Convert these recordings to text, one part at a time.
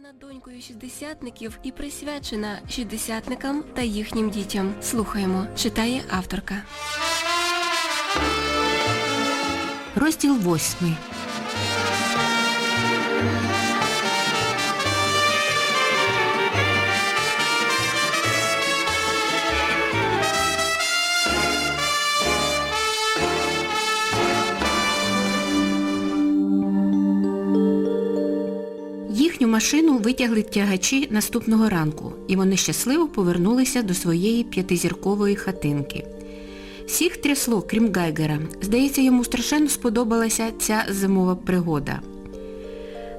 написана донькою шістдесятників і присвячена шістдесятникам та їхнім дітям. Слухаємо, читає авторка. Розділ восьмий. Машину витягли тягачі наступного ранку, і вони щасливо повернулися до своєї п'ятизіркової хатинки. Всіх трясло, крім Гайгера. Здається, йому страшенно сподобалася ця зимова пригода.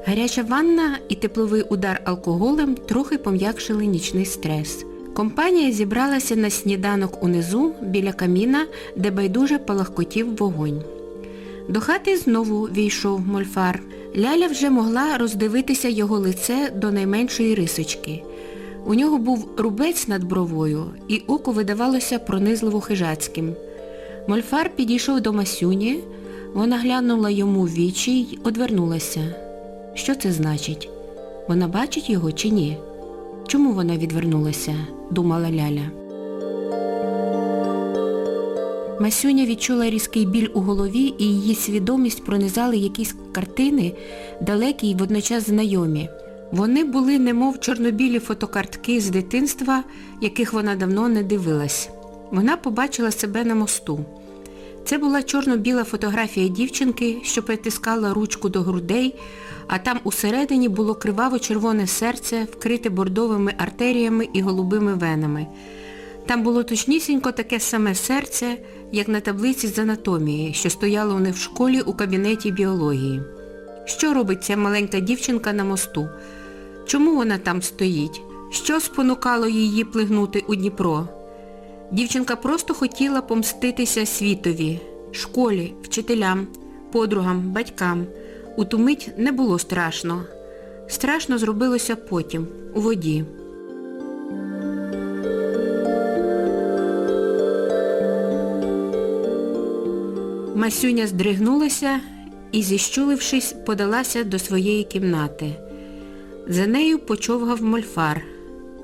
Гаряча ванна і тепловий удар алкоголем трохи пом'якшили нічний стрес. Компанія зібралася на сніданок унизу, біля каміна, де байдуже палахкотів вогонь. До хати знову війшов мольфар. Ляля вже могла роздивитися його лице до найменшої рисочки. У нього був рубець над бровою, і око видавалося пронизливо хижацьким. Мольфар підійшов до Масюні, вона глянула йому в вічі й одвернулася. Що це значить? Вона бачить його чи ні? Чому вона відвернулася? думала Ляля. Масюня відчула різкий біль у голові і її свідомість пронизали якісь картини, далекі й водночас знайомі. Вони були немов чорнобілі фотокартки з дитинства, яких вона давно не дивилась. Вона побачила себе на мосту. Це була чорно-біла фотографія дівчинки, що притискала ручку до грудей, а там усередині було криваво-червоне серце, вкрите бордовими артеріями і голубими венами. Там було точнісінько таке саме серце, як на таблиці з анатомії, що стояло у них в школі у кабінеті біології. Що робить ця маленька дівчинка на мосту? Чому вона там стоїть? Що спонукало її плигнути у Дніпро? Дівчинка просто хотіла помститися світові, школі, вчителям, подругам, батькам. У ту мить не було страшно. Страшно зробилося потім, у воді. Масюня здригнулася і, зіщулившись, подалася до своєї кімнати. За нею почовгав мольфар.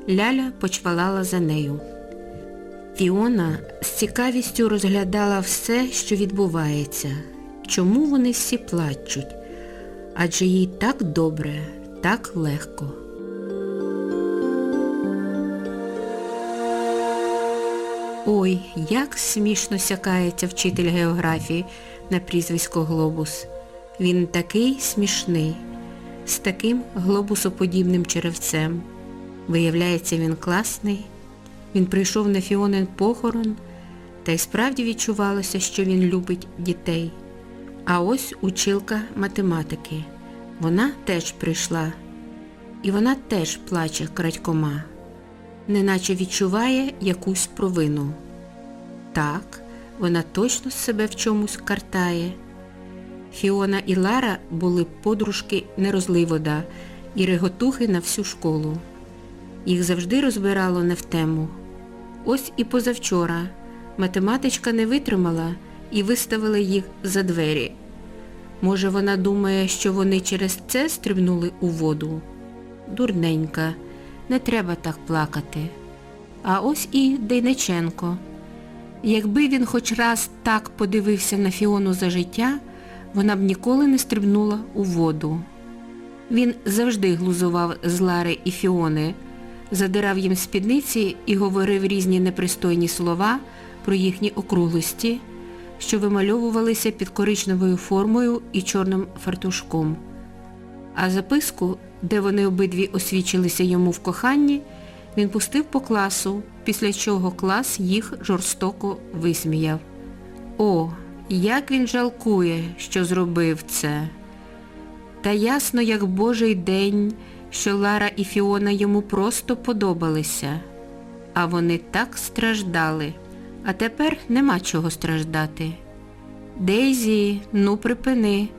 Ляля почвалала за нею. Фіона з цікавістю розглядала все, що відбувається. Чому вони всі плачуть? Адже їй так добре, так легко. Ой, як смішно сякається вчитель географії на прізвисько Глобус. Він такий смішний, з таким глобусоподібним черевцем. Виявляється, він класний. Він прийшов на Фіонин похорон, та й справді відчувалося, що він любить дітей. А ось училка математики. Вона теж прийшла. І вона теж плаче крадькома, неначе відчуває якусь провину. Так, вона точно себе в чомусь картає. Фіона і Лара були подружки не розлий вода і реготухи на всю школу. Їх завжди розбирало не в тему. Ось і позавчора математичка не витримала і виставила їх за двері. Може, вона думає, що вони через це стрибнули у воду? Дурненька, не треба так плакати. А ось і Дейниченко. Якби він хоч раз так подивився на Фіону за життя, вона б ніколи не стрибнула у воду. Він завжди глузував з Лари і Фіони, задирав їм спідниці і говорив різні непристойні слова про їхні округлості, що вимальовувалися під коричневою формою і чорним фартушком. А записку, де вони обидві освічилися йому в коханні, він пустив по класу, після чого клас їх жорстоко висміяв. О, як він жалкує, що зробив це. Та ясно, як божий день, що Лара і Фіона йому просто подобалися. А вони так страждали. А тепер нема чого страждати. Дейзі, ну припини,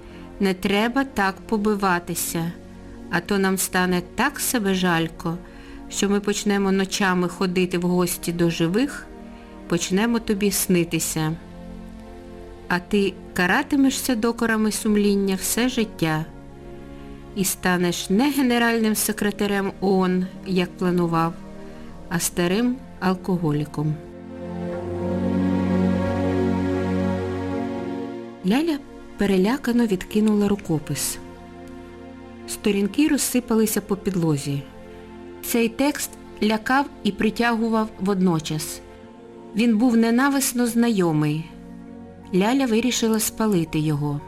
не треба так побиватися, а то нам стане так себе жалько, що ми почнемо ночами ходити в гості до живих, почнемо тобі снитися. А ти каратимешся докорами сумління все життя. і станеш не генеральним секретарем ООН, як планував, а старим алкоголіком. Ляля перелякано відкинула рукопис. Сторінки розсипалися по підлозі. Цей текст лякав і притягував водночас. Він був ненависно знайомий. Ляля вирішила спалити його.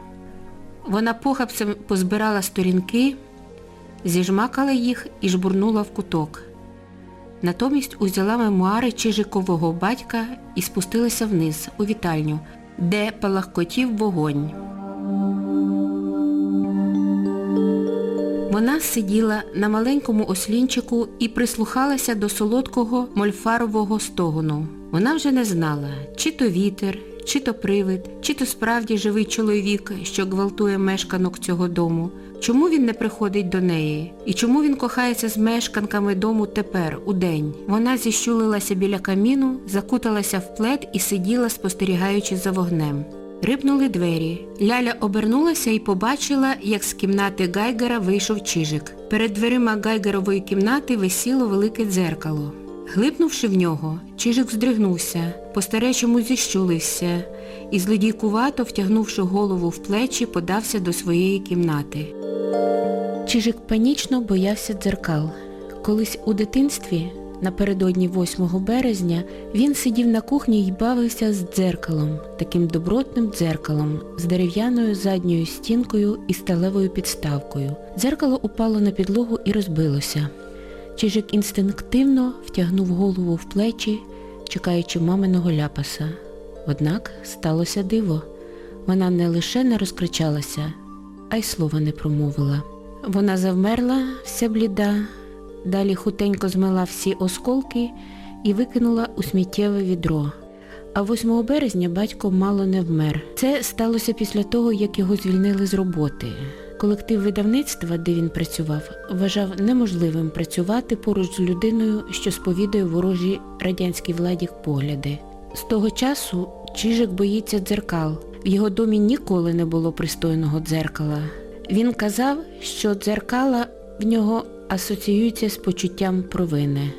Вона похапцем позбирала сторінки, зіжмакала їх і жбурнула в куток. Натомість узяла мемуари Чижикового батька і спустилася вниз, у вітальню, де палахкотів вогонь. Вона сиділа на маленькому ослінчику і прислухалася до солодкого мольфарового стогону. Вона вже не знала, чи то вітер, чи то привид, чи то справді живий чоловік, що гвалтує мешканок цього дому. Чому він не приходить до неї? І чому він кохається з мешканками дому тепер, у день? Вона зіщулилася біля каміну, закуталася в плед і сиділа, спостерігаючи за вогнем. Рипнули двері. Ляля обернулася і побачила, як з кімнати Гайгера вийшов Чижик. Перед дверима Гайгерової кімнати висіло велике дзеркало. Глипнувши в нього, Чижик здригнувся, по-старечому зіщулився і злодійкувато, втягнувши голову в плечі, подався до своєї кімнати. Чижик панічно боявся дзеркал. Колись у дитинстві, напередодні 8 березня, він сидів на кухні і бавився з дзеркалом, таким добротним дзеркалом, з дерев'яною задньою стінкою і сталевою підставкою. Дзеркало упало на підлогу і розбилося. Чижик інстинктивно втягнув голову в плечі, чекаючи маминого ляпаса. Однак сталося диво. Вона не лише не розкричалася, а й слова не промовила. Вона завмерла, вся бліда, далі хутенько змила всі осколки і викинула у сміттєве відро. А 8 березня батько мало не вмер. Це сталося після того, як його звільнили з роботи. Колектив видавництва, де він працював, вважав неможливим працювати поруч з людиною, що сповідує ворожі радянській владі погляди. З того часу Чижик боїться дзеркал. В його домі ніколи не було пристойного дзеркала. Він казав, що дзеркала в нього асоціюються з почуттям провини.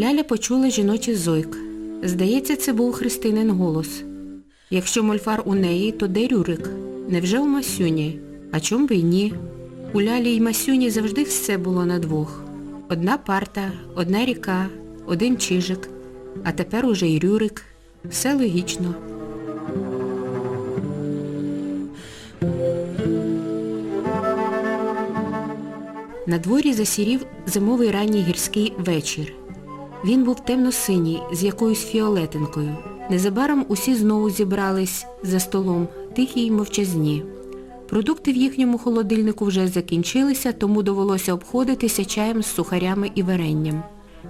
Ляля почула жіночий зойк. Здається, це був Христинин голос. Якщо мольфар у неї, то де Рюрик? Невже у Масюні? А чом би й ні? У Лялі й Масюні завжди все було на двох. Одна парта, одна ріка, один чижик, а тепер уже й Рюрик. Все логічно. На дворі засірів зимовий ранній гірський вечір. Він був темно-синій, з якоюсь фіолетинкою. Незабаром усі знову зібрались за столом, тихі й мовчазні. Продукти в їхньому холодильнику вже закінчилися, тому довелося обходитися чаєм з сухарями і варенням.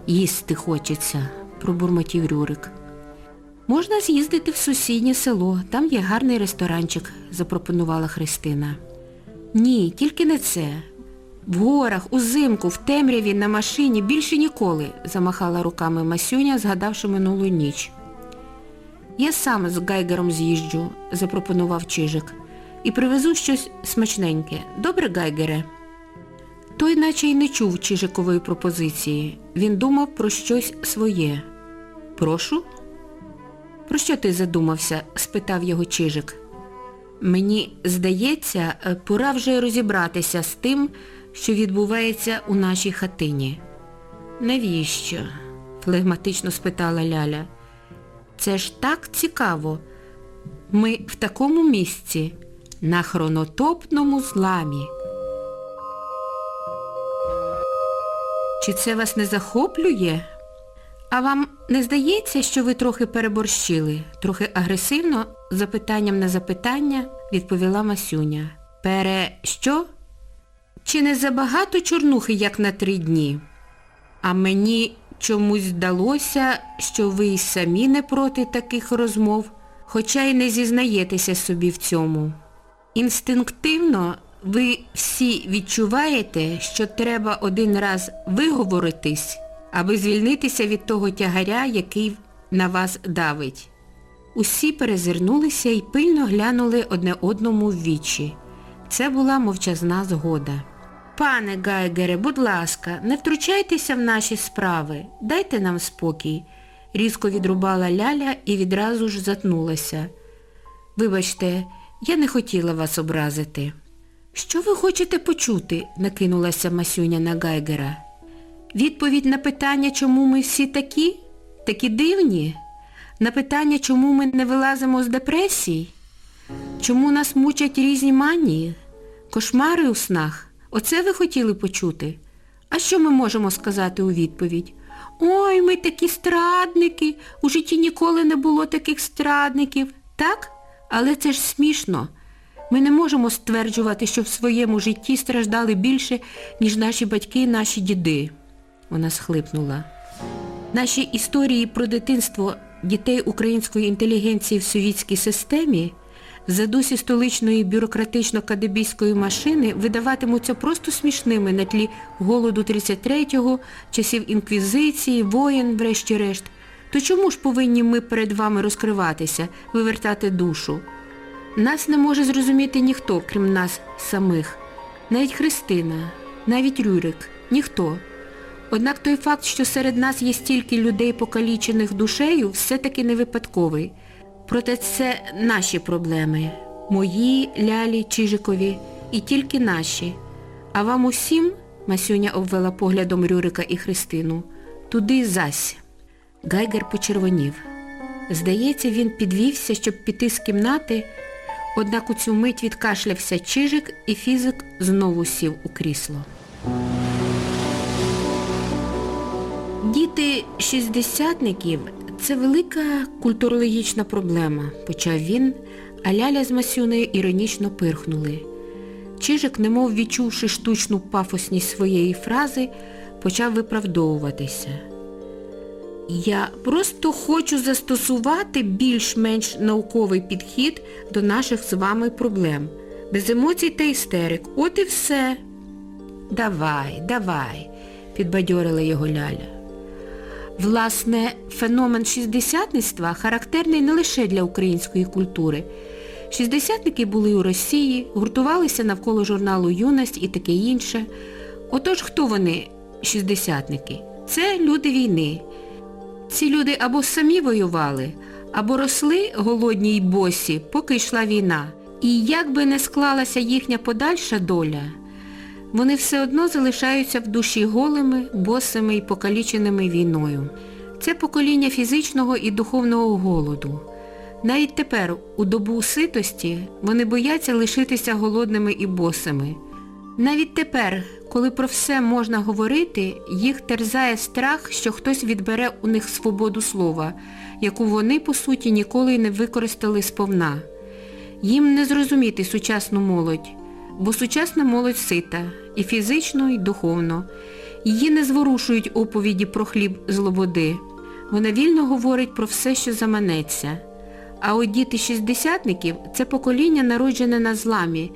Їсти хочеться, пробурмотів Рюрик. Можна з'їздити в сусіднє село, там є гарний ресторанчик, запропонувала Христина. Ні, тільки не це. В горах, узимку, в темряві, на машині більше ніколи, замахала руками Масюня, згадавши минулу ніч. Я сам з Гайгером з'їжджу, запропонував Чижик, і привезу щось смачненьке. Добре, Гайгере? Той наче й не чув Чижикової пропозиції. Він думав про щось своє. Прошу? Про що ти задумався? спитав його Чижик. Мені здається, пора вже розібратися з тим, що відбувається у нашій хатині. Навіщо? флегматично спитала Ляля. Це ж так цікаво. Ми в такому місці, на хронотопному зламі. Чи це вас не захоплює? А вам не здається, що ви трохи переборщили? Трохи агресивно, запитанням на запитання, відповіла Масюня. Пере що? Чи не забагато чорнухи, як на три дні? А мені чомусь здалося, що ви й самі не проти таких розмов, хоча й не зізнаєтеся собі в цьому. Інстинктивно ви всі відчуваєте, що треба один раз виговоритись, аби звільнитися від того тягаря, який на вас давить. Усі перезирнулися і пильно глянули одне одному в вічі. Це була мовчазна згода. Пане Гайгере, будь ласка, не втручайтеся в наші справи, дайте нам спокій, різко відрубала Ляля і відразу ж затнулася. Вибачте, я не хотіла вас образити. Що ви хочете почути? накинулася Масюня на Гайгера. Відповідь на питання, чому ми всі такі? Такі дивні? На питання, чому ми не вилазимо з депресій? Чому нас мучать різні манії? Кошмари у снах? Оце ви хотіли почути? А що ми можемо сказати у відповідь? Ой, ми такі страдники, у житті ніколи не було таких страдників. Так? Але це ж смішно. Ми не можемо стверджувати, що в своєму житті страждали більше, ніж наші батьки і наші діди. Вона схлипнула. Наші історії про дитинство дітей української інтелігенції в совітській системі в задусі столичної бюрократично-кадебійської машини видаватимуться просто смішними на тлі голоду 33-го, часів інквізиції, воєн, врешті-решт. То чому ж повинні ми перед вами розкриватися, вивертати душу? Нас не може зрозуміти ніхто, крім нас самих. Навіть Христина, навіть Рюрик, ніхто. Однак той факт, що серед нас є стільки людей, покалічених душею, все-таки не випадковий. Проте це наші проблеми. Мої, Лялі, Чижикові і тільки наші. А вам усім, Масюня обвела поглядом Рюрика і Христину, туди зась. Гайгер почервонів. Здається, він підвівся, щоб піти з кімнати, однак у цю мить відкашлявся Чижик і фізик знову сів у крісло. Діти шістдесятників це велика культурологічна проблема, почав він, а Ляля з Масюнею іронічно пирхнули. Чижик, немов відчувши штучну пафосність своєї фрази, почав виправдовуватися. Я просто хочу застосувати більш-менш науковий підхід до наших з вами проблем. Без емоцій та істерик. От і все. Давай, давай, підбадьорила його Ляля. Власне, феномен шістдесятництва характерний не лише для української культури. Шістдесятники були у Росії, гуртувалися навколо журналу Юність і таке інше. Отож, хто вони, шістдесятники? Це люди війни. Ці люди або самі воювали, або росли голодні й босі, поки йшла війна. І як би не склалася їхня подальша доля, вони все одно залишаються в душі голими, босими і покаліченими війною. Це покоління фізичного і духовного голоду. Навіть тепер, у добу ситості, вони бояться лишитися голодними і босими. Навіть тепер, коли про все можна говорити, їх терзає страх, що хтось відбере у них свободу слова, яку вони, по суті, ніколи не використали сповна. Їм не зрозуміти сучасну молодь, бо сучасна молодь сита і фізично, і духовно. Її не зворушують оповіді про хліб з лободи. Вона вільно говорить про все, що заманеться. А от діти шістдесятників – це покоління, народжене на зламі,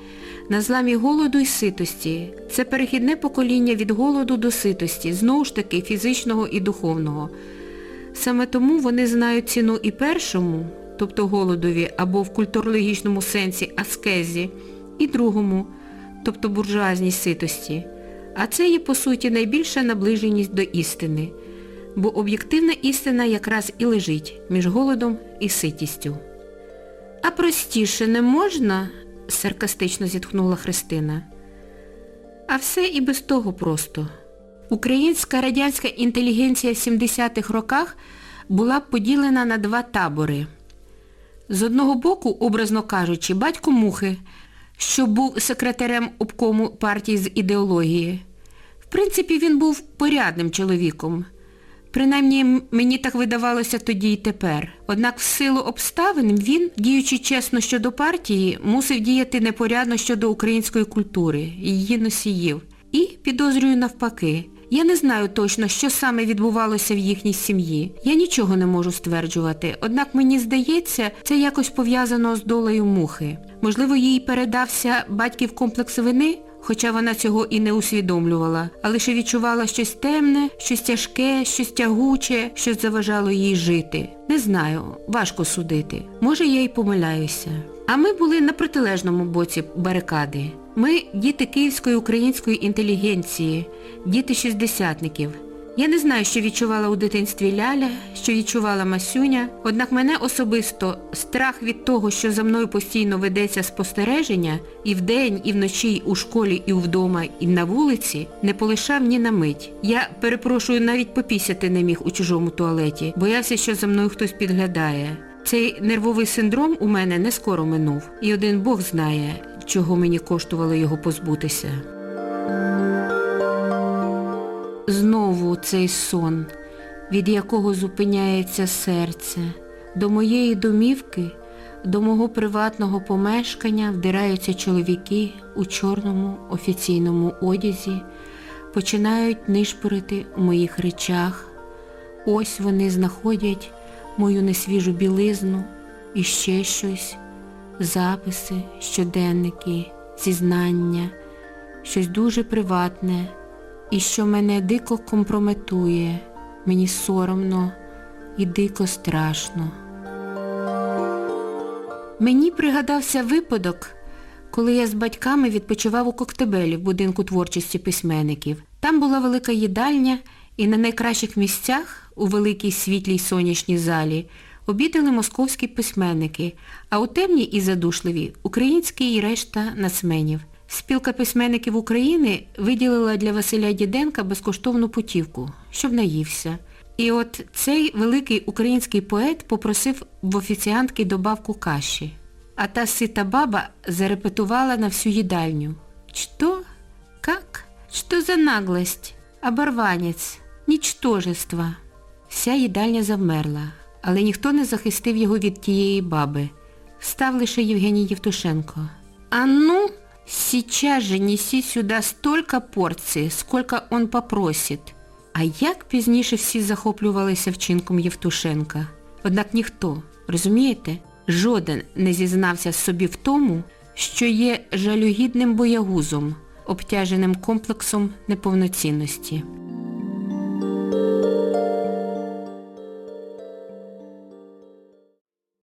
на зламі голоду і ситості. Це перехідне покоління від голоду до ситості, знову ж таки фізичного і духовного. Саме тому вони знають ціну і першому, тобто голодові, або в культурологічному сенсі аскезі, і другому, тобто буржуазній ситості. А це є, по суті, найбільша наближеність до істини, бо об'єктивна істина якраз і лежить між голодом і ситістю. А простіше не можна? саркастично зітхнула Христина. А все і без того просто. Українська радянська інтелігенція в 70-х роках була поділена на два табори. З одного боку, образно кажучи, батько Мухи, що був секретарем обкому партії з ідеології. В принципі, він був порядним чоловіком. Принаймні, мені так видавалося тоді і тепер. Однак в силу обставин він, діючи чесно щодо партії, мусив діяти непорядно щодо української культури, її носіїв. І, підозрюю навпаки, я не знаю точно, що саме відбувалося в їхній сім'ї. Я нічого не можу стверджувати, однак мені здається, це якось пов'язано з долею мухи. Можливо, їй передався батьків комплекс вини, хоча вона цього і не усвідомлювала, а лише відчувала щось темне, щось тяжке, щось тягуче, що заважало їй жити. Не знаю, важко судити. Може я й помиляюся. А ми були на протилежному боці барикади. Ми діти київської української інтелігенції, діти шістдесятників. Я не знаю, що відчувала у дитинстві Ляля, що відчувала Масюня, однак мене особисто страх від того, що за мною постійно ведеться спостереження, і вдень, і вночі, і у школі, і вдома, і на вулиці, не полишав ні на мить. Я, перепрошую, навіть попісяти не міг у чужому туалеті, боявся, що за мною хтось підглядає. Цей нервовий синдром у мене не скоро минув, і один Бог знає, чого мені коштувало його позбутися. Знову цей сон, від якого зупиняється серце. До моєї домівки, до мого приватного помешкання вдираються чоловіки у чорному офіційному одязі, починають нишпорити у моїх речах. Ось вони знаходять мою несвіжу білизну і ще щось, записи, щоденники, зізнання, щось дуже приватне і що мене дико компрометує, мені соромно і дико страшно. Мені пригадався випадок, коли я з батьками відпочивав у Коктебелі в будинку творчості письменників. Там була велика їдальня, і на найкращих місцях, у великій світлій сонячній залі, обідали московські письменники, а у темній і задушливі українські і решта нацменів. Спілка письменників України виділила для Василя Діденка безкоштовну путівку, щоб наївся. І от цей великий український поет попросив в офіціантки добавку каші. А та сита баба зарепетувала на всю їдальню. Что? Как? Что за наглость? Оборванець, нічтожество. Вся їдальня завмерла, але ніхто не захистив його від тієї баби. Став лише Євгеній Євтушенко. А ну, сейчас же неси сюда столько порцій, сколько он попросит. А як пізніше всі захоплювалися вчинком Євтушенка. Однак ніхто, розумієте, жоден не зізнався собі в тому, що є жалюгідним боягузом, обтяженим комплексом неповноцінності.